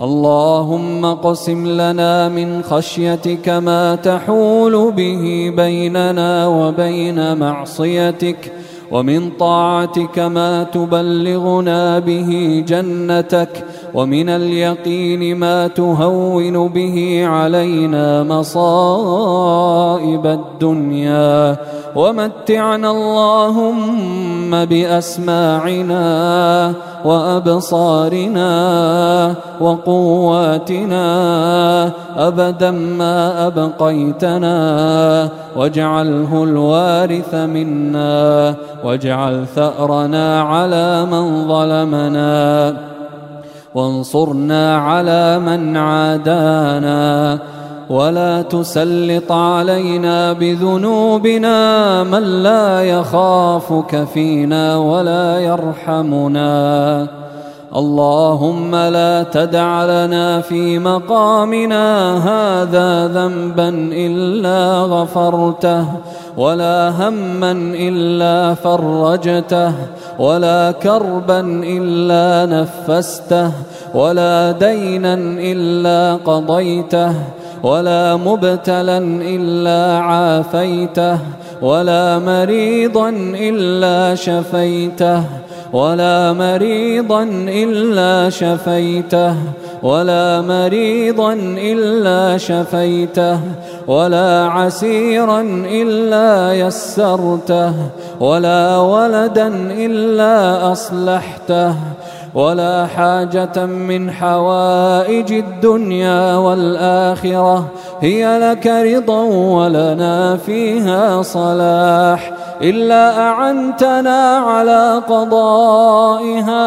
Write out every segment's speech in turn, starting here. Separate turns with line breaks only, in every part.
اللهم قسم لنا من خشيتك ما تحول به بيننا وبين معصيتك ومن طاعتك ما تبلغنا به جنتك ومن اليقين ما تهون به علينا مصائب الدنيا. ومتعنا اللهم بأسماعنا وأبصارنا وقواتنا أبدا ما أبقيتنا واجعله الوارث منا واجعل ثأرنا على من ظلمنا. وانصرنا على من عادانا. ولا تسلط علينا بذنوبنا من لا يخافك فينا ولا يرحمنا. اللهم لا تدع لنا في مقامنا هذا ذنبا إلا غفرته ولا هما إلا فرجته ولا كربا إلا نفسته ولا دينا إلا قضيته ولا مبتلا إلا عافيته ولا مريضا إلا شفيته ولا مريضا إلا شفيته ولا مريضا إلا شفيته ولا عسيرا إلا يسرته ولا ولدا إلا أصلحته ولا حاجة من حوائج الدنيا والآخرة هي لك رضا ولنا فيها صلاح. إلا أعنتنا على قضائها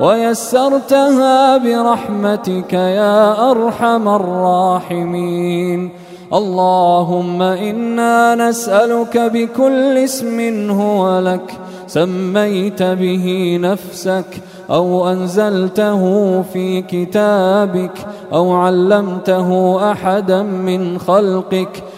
ويسرتها برحمتك يا أرحم الراحمين. اللهم إنا نسألك بكل اسم هو لك سميت به نفسك أو أنزلته في كتابك أو علمته أحدا من خلقك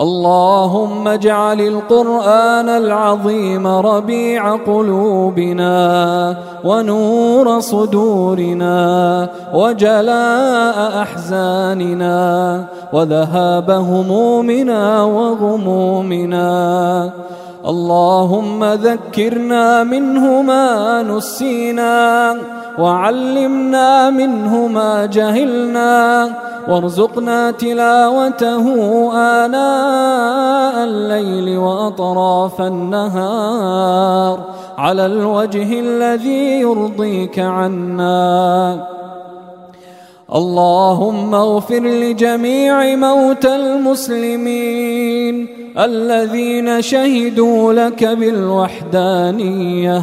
اللهم اجعل القرآن العظيم ربيع قلوبنا ونور صدورنا وجلاء أحزاننا وذهاب همومنا وغمومنا. اللهم ذكرنا منه ما نسينا. وعلمنا منه ما جهلنا وارزقنا تلاوته آناء الليل وأطراف النهار على الوجه الذي يرضيك عنا. اللهم اغفر لجميع موتى المسلمين الذين شهدوا لك بالوحدانية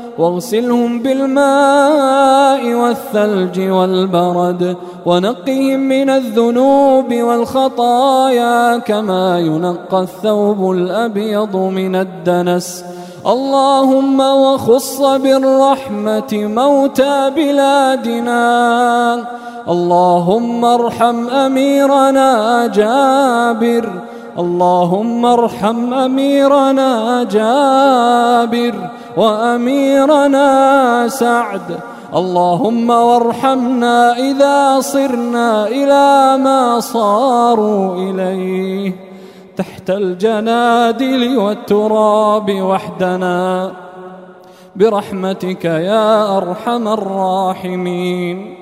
واغسلهم بالماء والثلج والبرد ونقهم من الذنوب والخطايا كما ينقى الثوب الأبيض من الدنس. اللهم وخص بالرحمة موتى بلادنا. اللهم ارحم أميرنا جابر. اللهم ارحم أميرنا جابر. وأميرنا سعد. اللهم وارحمنا إذا صرنا إلى ما صاروا إليه. تحت الجنادل والتراب وحدنا. برحمتك يا أرحم الراحمين.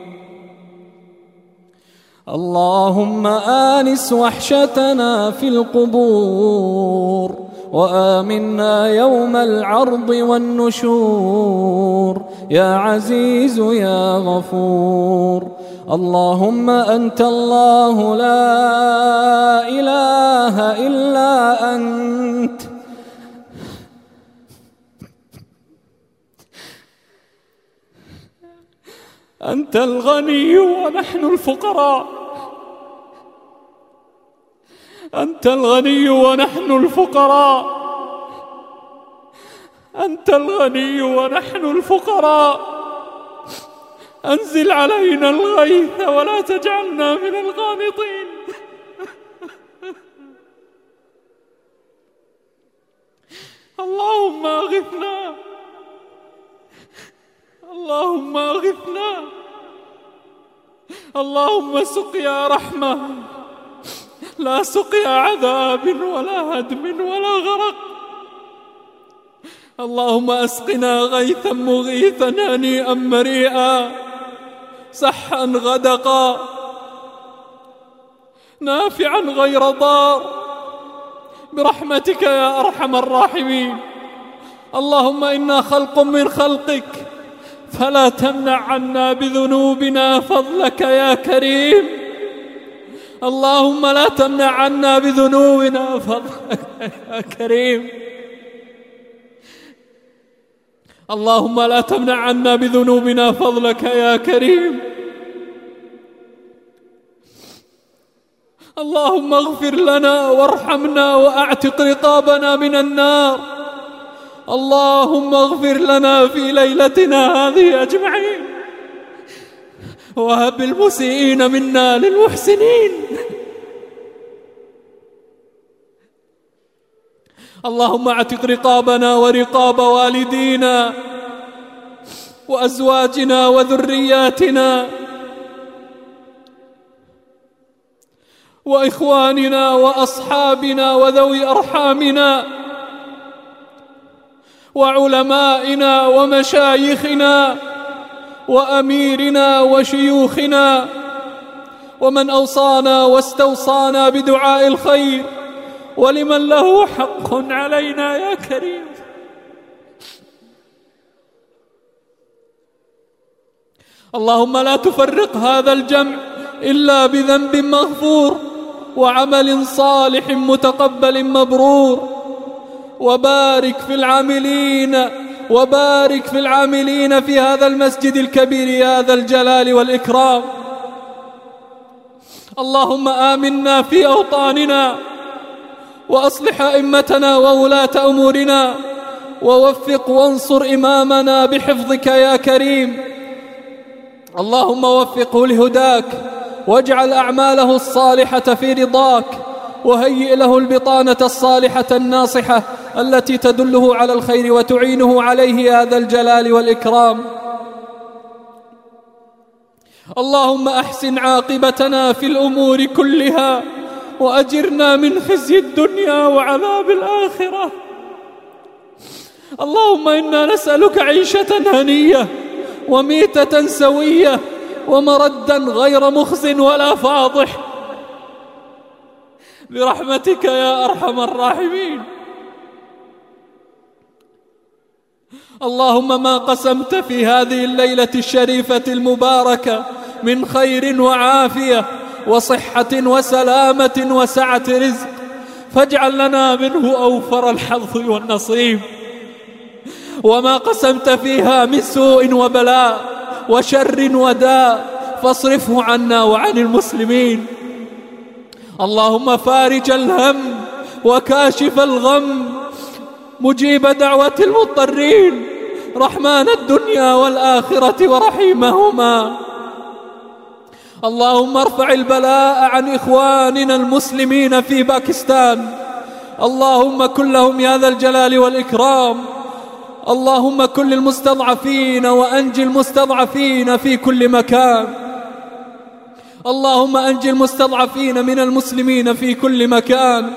اللهم آنس وحشتنا في القبور. وآمنا يوم العرض والنشور. يا عزيز يا غفور. اللهم أنت الله لا إله إلا أنت. أنت الغني ونحن الفقراء. أنت الغني ونحن الفقراء. أنت الغني ونحن الفقراء. أنزل علينا الغيث ولا تجعلنا من القانطين اللهم أغثنا. اللهم أغثنا. اللهم سقيا رحمة. لا سقيا عذاب ولا هدم ولا غرق. اللهم أسقنا غيثا مغيثا هنيئا مريئا سحا غدقا نافعا غير ضار. برحمتك يا أرحم الراحمين. اللهم إنا خلق من خلقك فلا تمنع عنا بذنوبنا فضلك يا كريم. اللهم لا تمنع عنا بذنوبنا فضلك يا كريم. اللهم لا تمنع عنا بذنوبنا فضلك يا كريم. اللهم اغفر لنا وارحمنا وأعتق رقابنا من النار. اللهم اغفر لنا في ليلتنا هذه أجمعين. وهب المسيئين منا للمحسنين. اللهم اعتق رقابنا ورقاب والدينا وأزواجنا وذرياتنا وإخواننا وأصحابنا وذوي أرحامنا وعلمائنا ومشايخنا وأميرنا وشيوخنا ومن أوصانا واستوصانا بدعاء الخير ولمن له حق علينا يا كريم. اللهم لا تفرق هذا الجمع إلا بذنب مغفور وعمل صالح متقبل مبرور وبارك في العاملين وبارك في العاملين في هذا المسجد الكبير يا ذا الجلال والإكرام. اللهم آمنا في أوطاننا وأصلح أئمتنا وولاة أمورنا ووفق وانصر إمامنا بحفظك يا كريم. اللهم وفقه لهداك واجعل أعماله الصالحة في رضاك وهيئ له البطانة الصالحة الناصحة التي تدله على الخير وتعينه عليه يا ذا الجلال والإكرام. اللهم أحسن عاقبتنا في الأمور كلها وأجرنا من خزي الدنيا وعذاب الآخرة. اللهم إنا نسألك عيشة هنية وميتة سوية ومردا غير مخز ولا فاضح. برحمتك يا أرحم الراحمين. اللهم ما قسمت في هذه الليلة الشريفة المباركة من خير وعافية وصحة وسلامة وسعة رزق. فاجعل لنا منه أوفر الحظ والنصيب. وما قسمت فيها من سوء وبلاء وشر وداء فاصرفه عنا وعن المسلمين. اللهم فارج الهم وكاشف الغم. مجيب دعوة المضطرين. رحمن الدنيا والآخرة ورحيمهما. اللهم ارفع البلاء عن إخواننا المسلمين في باكستان. اللهم كن لهم يا ذا الجلال والإكرام. اللهم كن للمستضعفين وأنجي المستضعفين في كل مكان. اللهم أنجي المستضعفين من المسلمين في كل مكان.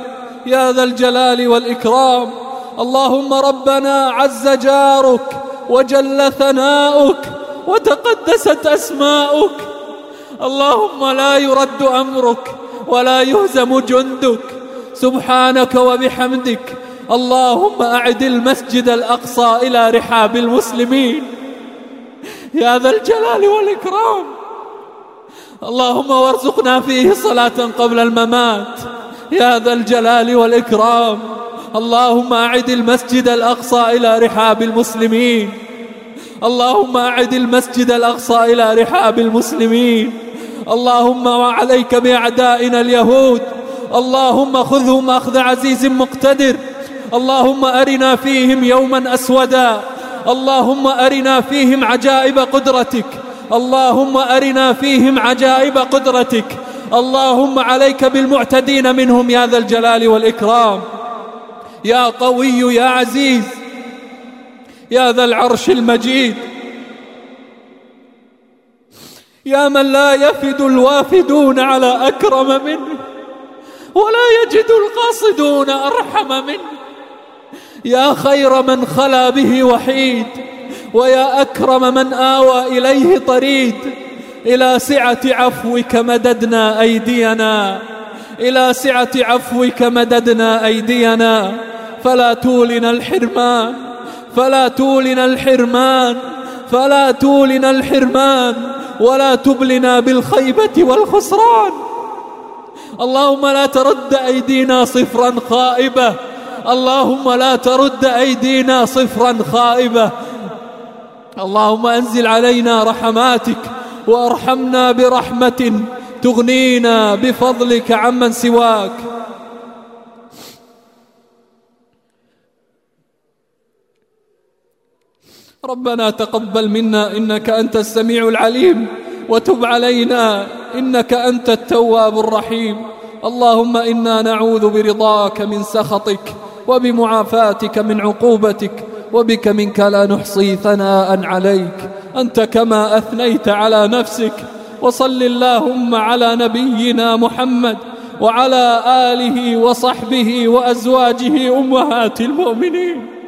يا ذا الجلال والإكرام. اللهم ربنا عز جارك وجل ثناؤك وتقدست أسماؤك. اللهم لا يرد أمرك ولا يهزم جندك. سبحانك وبحمدك. اللهم أعد المسجد الأقصى إلى رحاب المسلمين. يا ذا الجلال والإكرام. اللهم وارزقنا فيه صلاة قبل الممات. يا ذا الجلال والإكرام. اللهم أعد المسجد الأقصى إلى رحاب المسلمين. اللهم أعد المسجد الأقصى إلى رحاب المسلمين. اللهم وعليك بأعدائنا اليهود. اللهم خذهم أخذ عزيز مقتدر. اللهم أرنا فيهم يوما أسودا. اللهم أرنا فيهم عجائب قدرتك. اللهم أرنا فيهم عجائب قدرتك. اللهم عليك بالمعتدين منهم يا ذا الجلال والإكرام. يا قوي يا عزيز يا ذا العرش المجيد يا من لا يفد الوافدون على أكرم منه ولا يجد القاصدون أرحم منه. يا خير من خلا به وحيد ويا أكرم من آوى إليه طريد. إلى سعة عفوك مددنا أيدينا إلى سعة عفوك مددنا أيدينا. فلا تولنا الحرمان. فلا تولنا الحرمان. فلا تولنا الحرمان. ولا تبلنا بالخيبة والخسران. اللهم لا ترد أيدينا صفرا خائبة. اللهم لا ترد أيدينا صفرا خائبة. اللهم أنزل علينا رحماتك وأرحمنا برحمة تغنينا بفضلك عمن سواك. ربنا تقبل منا إنك أنت السميع العليم وتب علينا إنك أنت التواب الرحيم. اللهم إنا نعوذ برضاك من سخطك وبمعافاتك من عقوبتك وبك منك لا نحصي ثناء عليك. أنت كما أثنيت على نفسك وصل اللهم على نبينا محمد وعلى آله وصحبه وأزواجه أمهات المؤمنين.